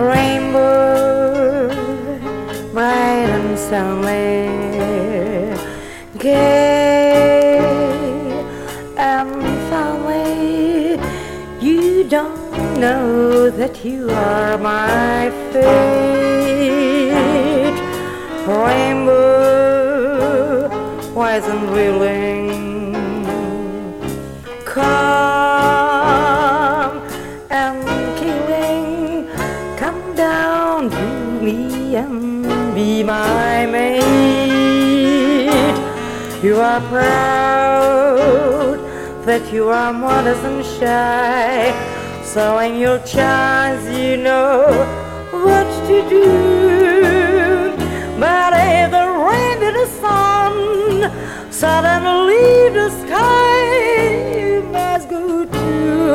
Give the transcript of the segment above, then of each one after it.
rainbow, bright and sunny, gay and funny. You don't know that you are my fate. Rainbow wasn't really. Come down to me and be my mate. You are proud that you are modest and shy. So in your chance, you know what to do. But if the rain and the sun suddenly the sky must go too,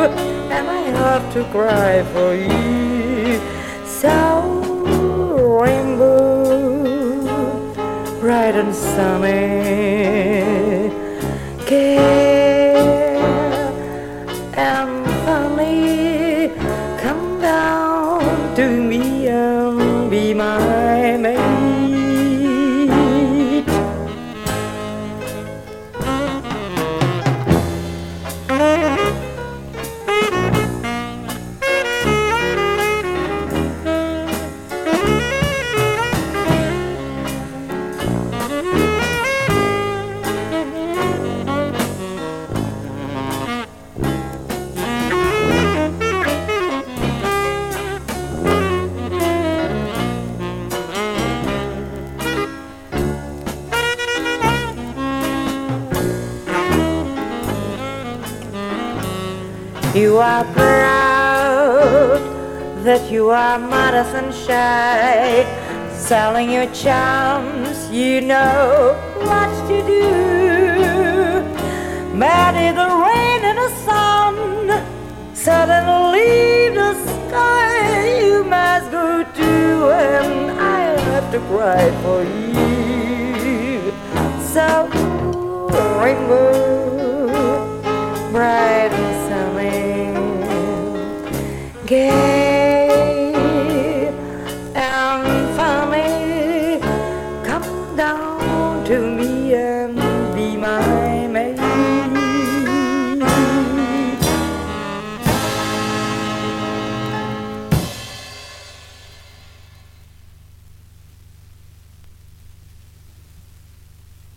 and I have to cry for you. So rainbow, bright and sunny, care and funny, come down to me and be mine. You are proud that you are modest and shy, selling your charms, you know what to do. If the rain and the sun suddenly the sky, you must go too, and I have to cry for you. So, rainbow, bright gay and funny. Come down to me and be my mate.